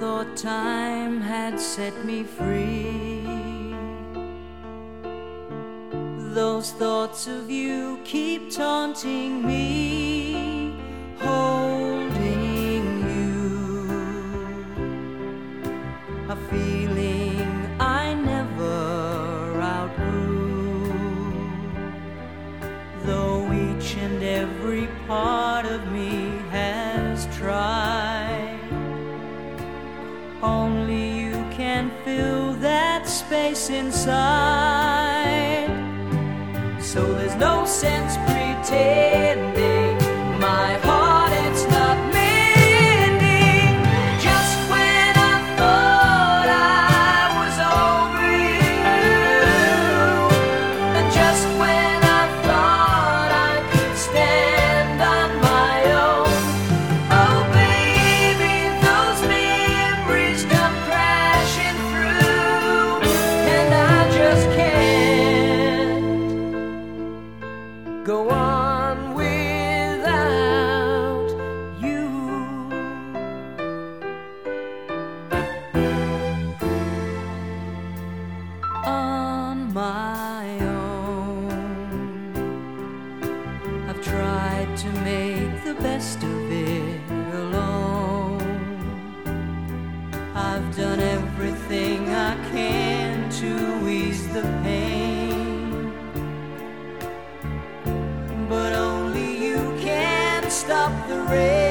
thought time had set me free. Those thoughts of you keep taunting me, holding you. A feeling I never outgrew. Though each and every part of me space inside. my own. I've tried to make the best of it alone. I've done everything I can to ease the pain, but only you can stop the rain.